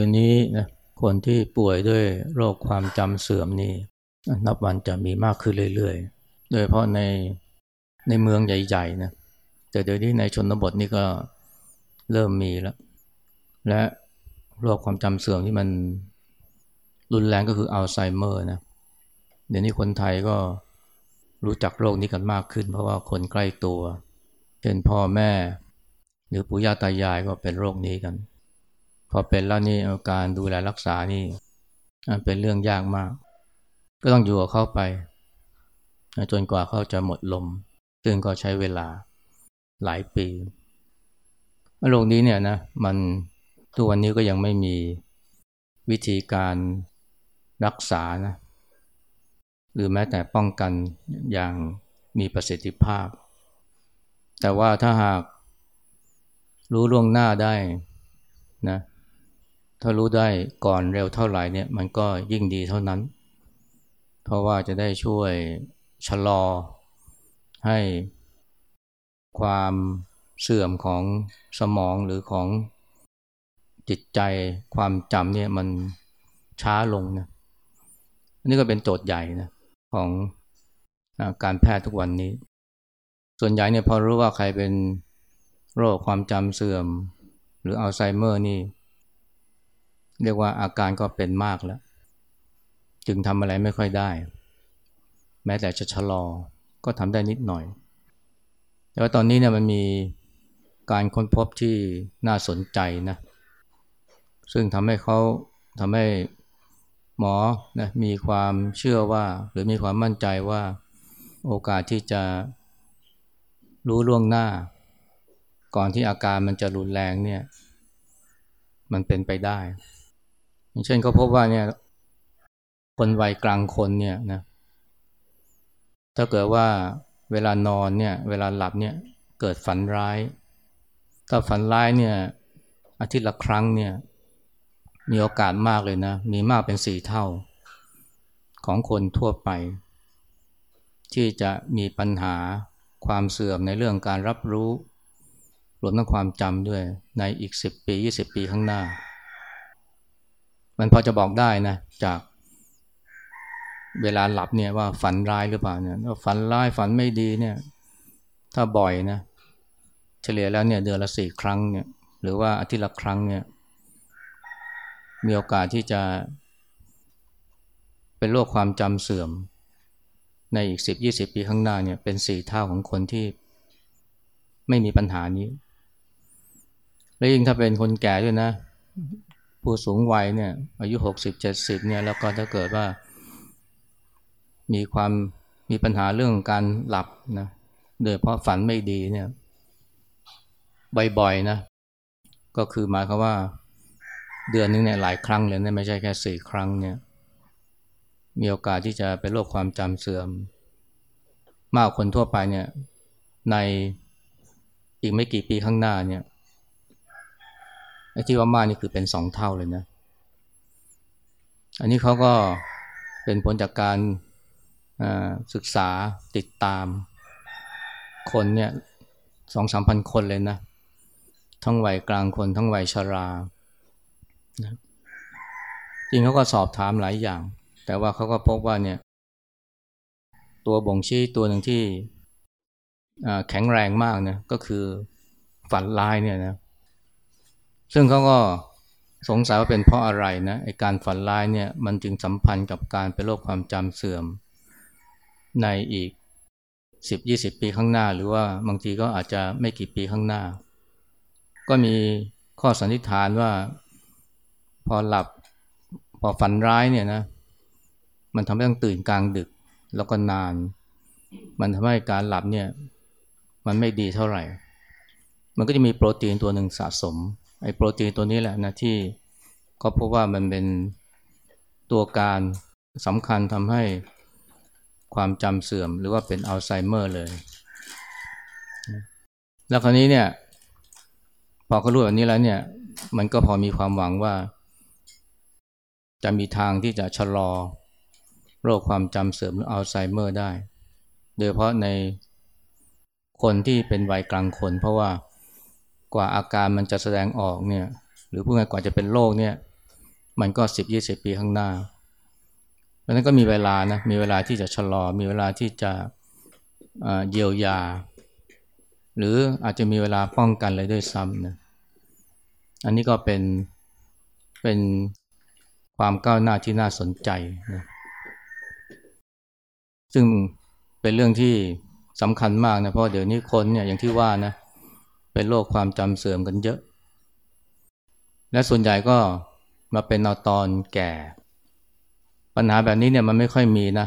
ดี๋ยวนี้นะคนที่ป่วยด้วยโรคความจำเสื่อมนี่นับวันจะมีมากขึ้นเรื่อยๆ โดยเฉพาะในในเมืองใหญ่ๆนะแต่เดี๋ยวนี้ในชนบทนี่ก็เริ่มมีแล้ว และโรคความจำเสื่อมที่มันรุนแรงก็คืออัลไซเมอร์นะเดี๋ยวนี้คนไทยก็รู้จักโรคนี้กันมากขึ้น เพราะว่าคนใกล้ตัว เช่นพ่อแม่ หรือปู่ย่าตายายก็เป็นโรคนี้กัน พอเป็นแล้วนี่การดูแลรักษานี่เป็นเรื่องยากมาก ก็ต้องอยู่กับเขาไป จนกว่าเขาจะหมดลม ซึ่งก็ใช้เวลาหลายปีโรคนี้เนี่ยนะมันทุกวันนี้ก็ยังไม่มีวิธีการรักษานะหรือแม้แต่ป้องกันอย่างมีประสิทธิภาพ แต่ว่าถ้าหากรู้ล่วงหน้าได้นะ ถ้ารู้ได้ก่อนเร็วเท่าไหร่เนี่ยมันก็ยิ่งดีเท่านั้น เพราะว่าจะได้ช่วยชะลอให้ความเสื่อมของสมองหรือของจิตใจความจำเนี่ยมันช้าลงนะอันนี้ก็เป็นโจทย์ใหญ่นะของการแพทย์ทุกวันนี้ ส่วนใหญ่เนี่ยพอรู้ว่าใครเป็นโรคความจำเสื่อม หรืออัลไซเมอร์นี่ เรียกว่าอาการก็เป็นมากแล้ว จึงทำอะไรไม่ค่อยได้ แม้แต่จะชะลอก็ทำได้นิดหน่อย แต่ว่าตอนนี้เนี่ยมันมีการค้นพบที่น่าสนใจนะ ซึ่งทำให้เขาทำให้หมอนะมีความเชื่อว่า หรือมีความมั่นใจว่าโอกาสที่จะรู้ล่วงหน้า ก่อนที่อาการมันจะรุนแรงเนี่ย มันเป็นไปได้ อย่างเช่นเขาพบว่าเนี่ยคนวัยกลางคนเนี่ยนะถ้าเกิดว่าเวลานอนเนี่ยเวลาหลับเนี่ยเกิดฝันร้าย ถ้าฝันร้ายเนี่ยอาทิตย์ละครั้งเนี่ยมีโอกาสมากเลยนะ มีมากเป็นสี่เท่าของคนทั่วไป ที่จะมีปัญหาความเสื่อมในเรื่องการรับรู้ รวมทั้งความจำด้วยในอีกสิบปียี่สิบปีข้างหน้า มันพอจะบอกได้นะ จากเวลาหลับเนี่ยว่าฝันร้ายหรือเปล่าเนี่ยฝันร้ายฝันไม่ดีเนี่ย ถ้าบ่อยนะ เฉลี่ยแล้วเนี่ยเดือนละสี่ครั้งเนี่ย หรือว่าอาทิตย์ละครั้งเนี่ย มีโอกาสที่จะ เป็นโรคความจำเสื่อม ในอีกสิบยี่สิบปีข้างหน้าเนี่ย เป็นสี่เท่าของคนที่ไม่มีปัญหานี้ และยิ่งถ้าเป็นคนแก่ด้วยนะ ผู้สูงวัยเนี่ยอายุหกสิบเจ็ดสิบเนี่ยแล้วก็ถ้าเกิดว่า มีความมีปัญหาเรื่องการหลับนะโดยเพราะฝันไม่ดีเนี่ยบ่อยๆนะ ก็คือหมายความว่า เดือนนึงเนี่ยหลายครั้งเลยนี่ยไม่ใช่แค่สี่ครั้งเนี่ย มีโอกาสที่จะเป็นโรคความจำเสื่อม มากคนทั่วไปเนี่ย ในอีกไม่กี่ปีข้างหน้าเนี่ย ที่ว่ามากนี่คือเป็นสองเท่าเลยนะ อันนี้เขาก็เป็นผลจากการศึกษาติดตามคนเนี่ยสองสามพันคนเลยนะ ทั้งวัยกลางคน ทั้งวัยชรานะจริงเขาก็สอบถามหลายอย่าง แต่ว่าเขาก็พบว่าเนี่ย ตัวบ่งชี้ตัวหนึ่งที่แข็งแรงมากเนี่ยก็คือฝันลายเนี่ยนะ ซึ่งเขาก็สงสัยว่าเป็นเพราะอะไรนะไอการฝันลายเนี่ยมันจึงสัมพันธ์กับการเป็นโรคความจำเสื่อม ในอีกสิบยี่สิบปีข้างหน้า หรือว่าบางทีก็อาจจะไม่กี่ปีข้างหน้า ก็มีข้อสันนิษฐานว่าพอหลับพอฝันร้ายเนี่ยนะมันทำให้ต้องตื่นกลางดึกแล้วก็นาน มันทำให้การหลับเนี่ยมันไม่ดีเท่าไหร่ มันก็จะมีโปรตีนตัวหนึ่งสะสม ไอ้โปรตีนตัวนี้แหละนะที่ก็พบว่ามันเป็นตัวการสำคัญทำให้ความจำเสื่อมหรือว่าเป็นอัลไซเมอร์เลย แล้วคราวนี้เนี่ย พอเขารู้แบบนี้แล้วเนี่ย มันก็พอมีความหวังว่า จะมีทางที่จะชะลอ โรคความจำเสื่อมหรืออัลไซเมอร์ได้ โดยเฉพาะในคนที่เป็นวัยกลางคนเพราะว่า กว่าอาการมันจะแสดงออกเนี่ยหรือพูดง่ายกว่าจะเป็นโรคเนี่ยมันก็สิบยี่สิบปีข้างหน้าเพราะนั้นก็มีเวลานะมีเวลาที่จะชะลอ มีเวลาที่จะเยียวยา หรืออาจจะมีเวลาป้องกันอะไรด้วยซ้ำนะอันนี้ก็เป็นเป็นความก้าวหน้าที่น่าสนใจนะซึ่งเป็นเรื่องที่สำคัญมากนะเพราะเดี๋ยวนี้คนเนี่ยอย่างที่ว่านะเป็นโรคความจำเสื่อมกันเยอะ และส่วนใหญ่ก็มาเป็นเอาตอนแก่ ปัญหาแบบนี้เนี่ยมันไม่ค่อยมีนะ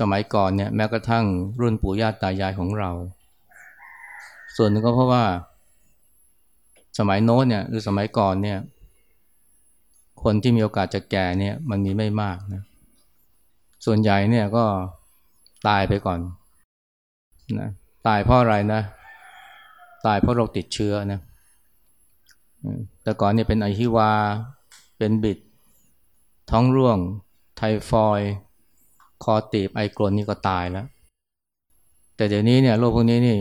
สมัยก่อนเนี่ยแม้กระทั่งรุ่นปู่ย่าตายายของเรา ส่วนหนึ่งก็เพราะว่า สมัยโน้นเนี่ยหรือสมัยก่อนเนี่ย คนที่มีโอกาสจะแก่เนี่ยมันมีไม่มากนะส่วนใหญ่เนี่ยก็ตายไปก่อนนะตายเพราะอะไรนะ ตายเพราะโรคติดเชื้อนะแต่ก่อนเนี่ยเป็นไอฮิวา เป็นบิด ท้องร่วง ไทฟอย คอตีบไอกรนนี่ก็ตายแล้ว แต่เดี๋ยวนี้เนี่ยโรคพวกนี้นี่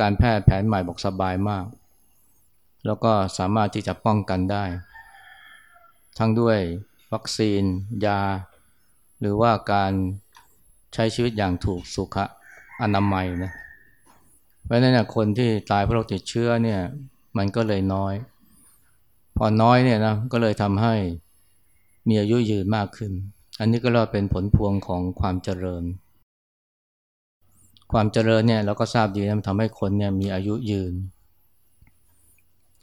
การแพทย์แผนใหม่บอกสบายมาก แล้วก็สามารถที่จะป้องกันได้ ทั้งด้วยวัคซีน ยา หรือว่าการใช้ชีวิตอย่างถูกสุขอนามัยนะ เพราะนั้นคนที่ตายเพราะโรคติดเชื้อเนี่ย มันก็เลยน้อย พอน้อยเนี่ยนะก็เลยทำให้มีอายุยืนมากขึ้น อันนี้ก็เรียกเป็นผลพวงของความเจริญ ความเจริญเนี่ยเราก็ทราบดีนะมันทำให้คนเนี่ยมีอายุยืน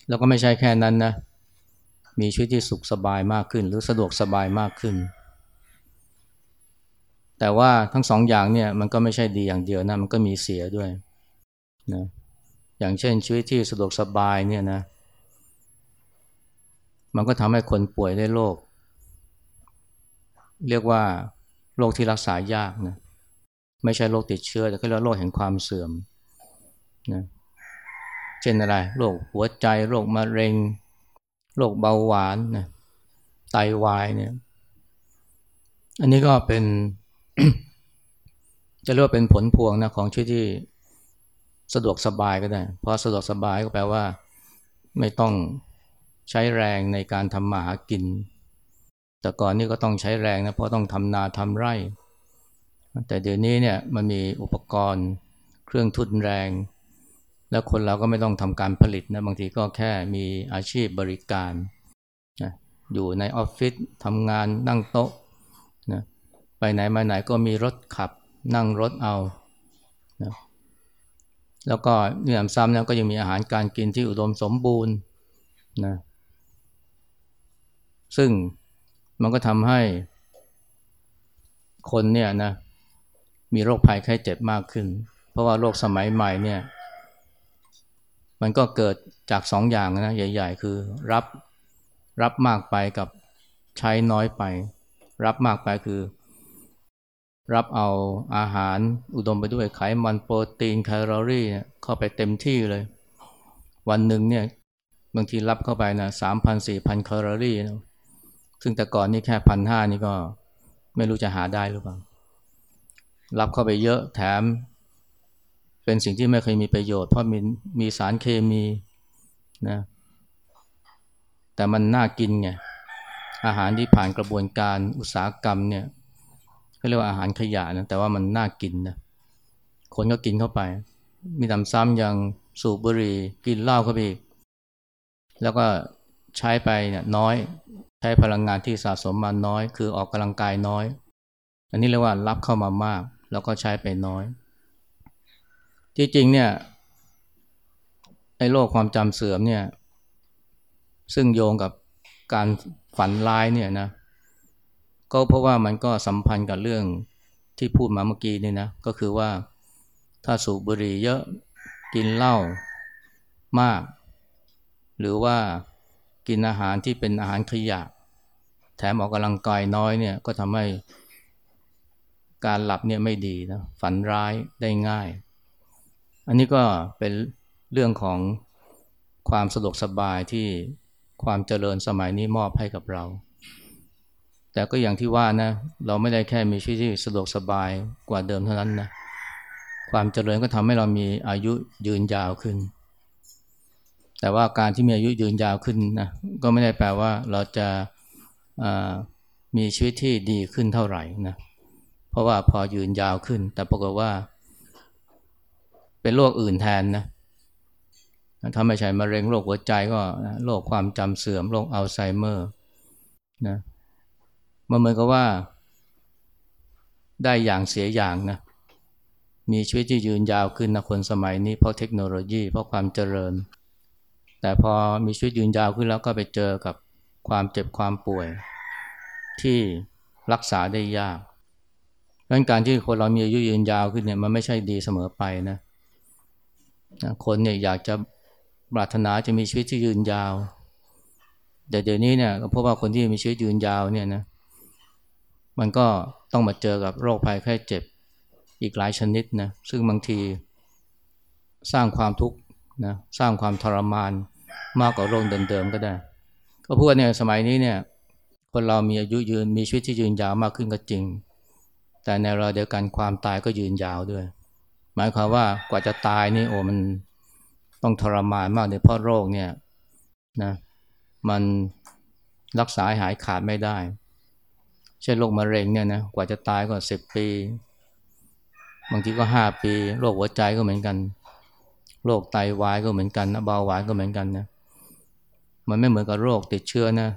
แล้วก็ไม่ใช่แค่นั้นนะมีชีวิตที่สุขสบายมากขึ้น หรือสะดวกสบายมากขึ้น แต่ว่าทั้งสองอย่างเนี่ยมันก็ไม่ใช่ดีอย่างเดียวนะมันก็มีเสียด้วย นะอย่างเช่นชีวิตที่สะดวกสบายเนี่ยนะ มันก็ทำให้คนป่วยได้โรคเรียกว่าโรคที่รักษายากนะไม่ใช่โรคติดเชื้อแต่ก็เรียกโรคแห่งความเสื่อมนะเช่นอะไรโรคหัวใจโรคมะเร็งโรคเบาหวานนะไตาวายเนี่ยอันนี้ก็เป็น จะเรียกว่าเป็นผลพวงนะของชีวิตที่ สะดวกสบายก็ได้เพราะสะดวกสบายก็แปลว่า ไม่ต้องใช้แรงในการทำมาหากิน แต่ก่อนนี่ก็ต้องใช้แรงนะเพราะต้องทำนาทำไร่ แต่เดี๋ยวนี้เนี่ยมันมีอุปกรณ์เครื่องทุนแรง แล้วคนเราก็ไม่ต้องทำการผลิตนะบางทีก็แค่มีอาชีพบริการนะอยู่ในออฟฟิศทำงานนั่งโต๊ะนะไปไหนมาไหนก็มีรถขับนั่งรถเอานะ แล้วก็เนื่อซ้ำแล้วก็ยังมีอาหารการกินที่อุดมสมบูรณ์นะซึ่งมันก็ทำให้คนเนี่ยนะมีโรคภัยไข้เจ็บมากขึ้น เพราะว่าโรคสมัยใหม่เนี่ย มันก็เกิดจากสองอย่างนะใหญ่ ๆ คือรับรับมากไปกับใช้น้อยไป รับมากไปคือ รับเอาอาหารอุดมไปด้วยไขมันโปรตีนแคลอรี่เข้าไปเต็มที่เลย วันหนึ่งเนี่ยบางทีรับเข้าไปนะสามพันสี่พันแคลอรี่นะซึ่งแต่ก่อนนี่แค่พันห้านี่ก็ไม่รู้จะหาได้หรือเปล่า รับเข้าไปเยอะแถม เป็นสิ่งที่ไม่เคยมีประโยชน์เพราะมีมีสารเคมีนะแต่มันน่ากินไงอาหารที่ผ่านกระบวนการอุตสาหกรรมเนี่ย เขาเรียกว่าอาหารขยะนะแต่ว่ามันน่ากินนะคนก็กินเข้าไป มีตำซ้ำยังสูบบุหรี่กินเหล้าเข้าไปอีกแล้วก็ใช้ไปเนี่ยน้อยใช้พลังงานที่สะสมมาน้อย คือออกกำลังกายน้อย อันนี้เรียกว่ารับเข้ามามาก แล้วก็ใช้ไปน้อยที่จริงเนี่ยไอ้โรคความจำเสื่อมเนี่ยซึ่งโยงกับการฝันร้ายเนี่ยนะ ก็เพราะว่ามันก็สัมพันธ์กับเรื่องที่พูดมาเมื่อกี้นี่นะ ก็คือว่าถ้าสูบบุหรี่เยอะกินเหล้ามาก หรือว่ากินอาหารที่เป็นอาหารขยะ แถมออกกำลังกายน้อยเนี่ยก็ทำให้การหลับเนี่ยไม่ดีนะฝันร้ายได้ง่าย อันนี้ก็เป็นเรื่องของความสะดวกสบายที่ความเจริญสมัยนี้มอบให้กับเรา แต่ก็อย่างที่ว่านะเราไม่ได้แค่มีชีวิตที่สะดวกสบายกว่าเดิมเท่านั้นนะความเจริญก็ทำให้เรามีอายุยืนยาวขึ้น แต่ว่าการที่มีอายุยืนยาวขึ้นนะก็ไม่ได้แปลว่าเราจะมีชีวิตที่ดีขึ้นเท่าไหร่นะเพราะว่าพอยืนยาวขึ้น แต่ปรากฏว่า เป็นโรคอื่นแทนนะถ้าไม่ใช่มะเร็งโรคหัวใจก็โรคความจำเสื่อมโรคอัลไซเมอร์นะ มันเหมือนกับว่า ได้อย่างเสียอย่างนะ มีชีวิตที่ยืนยาวขึ้นนะคนสมัยนี้เพราะเทคโนโลยีเพราะความเจริญ แต่พอมีชีวิตยืนยาวขึ้นแล้วก็ไปเจอกับความเจ็บความป่วย ที่รักษาได้ยากดังการที่คนเรามีอายุยืนยาวขึ้นเนี่ยมันไม่ใช่ดีเสมอไปนะคนเนี่ยอยากจะปรารถนาจะมีชีวิตที่ยืนยาว แต่เดี๋ยวนี้เนี่ยพราะว่าคนที่มีชีวิตยืนยาวเนี่ยนะ มันก็ต้องมาเจอกับโรคภัยไข้เจ็บอีกหลายชนิดนะซึ่งบางทีสร้างความทุกข์นะสร้างความทรมานมากกว่าโรคเดิมๆก็ได้ ก็พูดเนี่ยสมัยนี้เนี่ยคนเรามีอายุยืนมีชีวิตที่ยืนยาวมากขึ้นก็จริง แต่ในเวลาเดียวกันความตายก็ยืนยาวด้วย หมายความว่ากว่าจะตายนี่โอ้มันต้องทรมานมากเลยเพราะโรคเนี่ยนะมันรักษาหายขาดไม่ได้ เช่นโรคมะเร็งเนี่ยนะกว่าจะตายก็สิบปี บางทีก็ห้าปี โรคหัวใจก็เหมือนกัน โรคไตวายก็เหมือนกันนะเบาหวานก็เหมือนกันนะมันไม่เหมือนกับโรคติดเชื้อนะ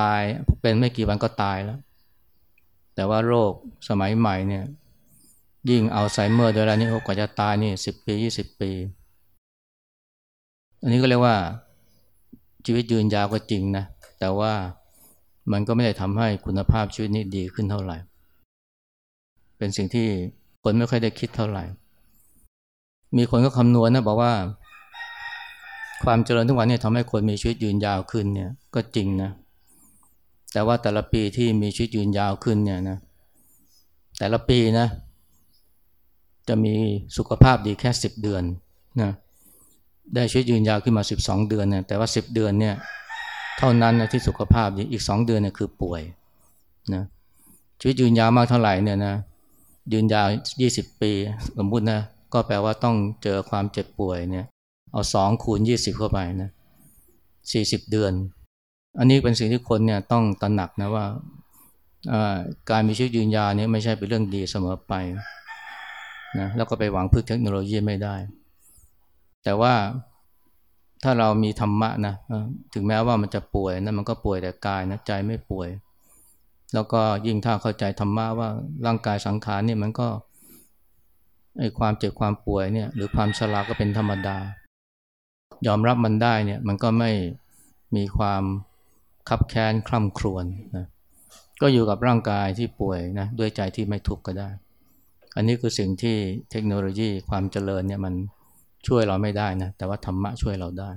ตายเป็นไม่กี่วันก็ตายแล้ว แต่ว่าโรคสมัยใหม่เนี่ยยิ่งอัลไซเมอร์โดยแล้วนี่กว่าจะตายนี่สิบปียี่สิบปี อันนี้ก็เรียกว่าชีวิตยืนยาวก็จริงนะ แต่ว่า มันก็ไม่ได้ทำให้คุณภาพชีวิตนี้ดีขึ้นเท่าไหร่ เป็นสิ่งที่คนไม่ค่อยได้คิดเท่าไหร่ มีคนก็คำนวณนะบอกว่า ความเจริญทุกวันนี้ทำให้คนมีชีวิตยืนยาวขึ้นเนี่ยก็จริงนะ แต่ว่าแต่ละปีที่มีชีวิตยืนยาวขึ้นเนี่ยนะ แต่ละปีนะ จะมีสุขภาพดีแค่สิบเดือนนะได้ชีวิตยืนยาวขึ้นมา 12 เดือนเนี่ยแต่ว่า 10 เดือนเนี่ย เท่านั้นนะที่สุขภาพดีอีก2เดือนเนี่ยคือป่วยนะชีวิตยืนยาวมากเท่าไหร่เนี่ยนะยืนยาว20ปี สมมตินะก็แปลว่าต้องเจอความเจ็บป่วยเนี่ย เอา2คูณ20เข้าไปนะ40เดือน อันนี้เป็นสิ่งที่คนเนี่ยต้องตระหนักนะว่าการมีชีวิตยืนยาวเนี่ยไม่ใช่เป็นเรื่องดีเสมอไปนะแล้วก็ไปหวังพึ่งเทคโนโลยีไม่ได้ แต่ว่า ถ้าเรามีธรรมะนะถึงแม้ว่ามันจะป่วยนะมันก็ป่วยแต่กายนะใจไม่ป่วย แล้วก็ยิ่งถ้าเข้าใจธรรมะว่าร่างกายสังขารนี่มันก็ไอความเจ็บความป่วยเนี่ย หรือความชราก็เป็นธรรมดา ยอมรับมันได้เนี่ย มันก็ไม่มีความคับแค้นคร่ำครวญนะก็อยู่กับร่างกายที่ป่วยนะด้วยใจที่ไม่ทุกข์ก็ได้ อันนี้คือสิ่งที่เทคโนโลยีความเจริญเนี่ยมัน ช่วยเราไม่ได้นะ แต่ว่าธรรมะช่วยเราได้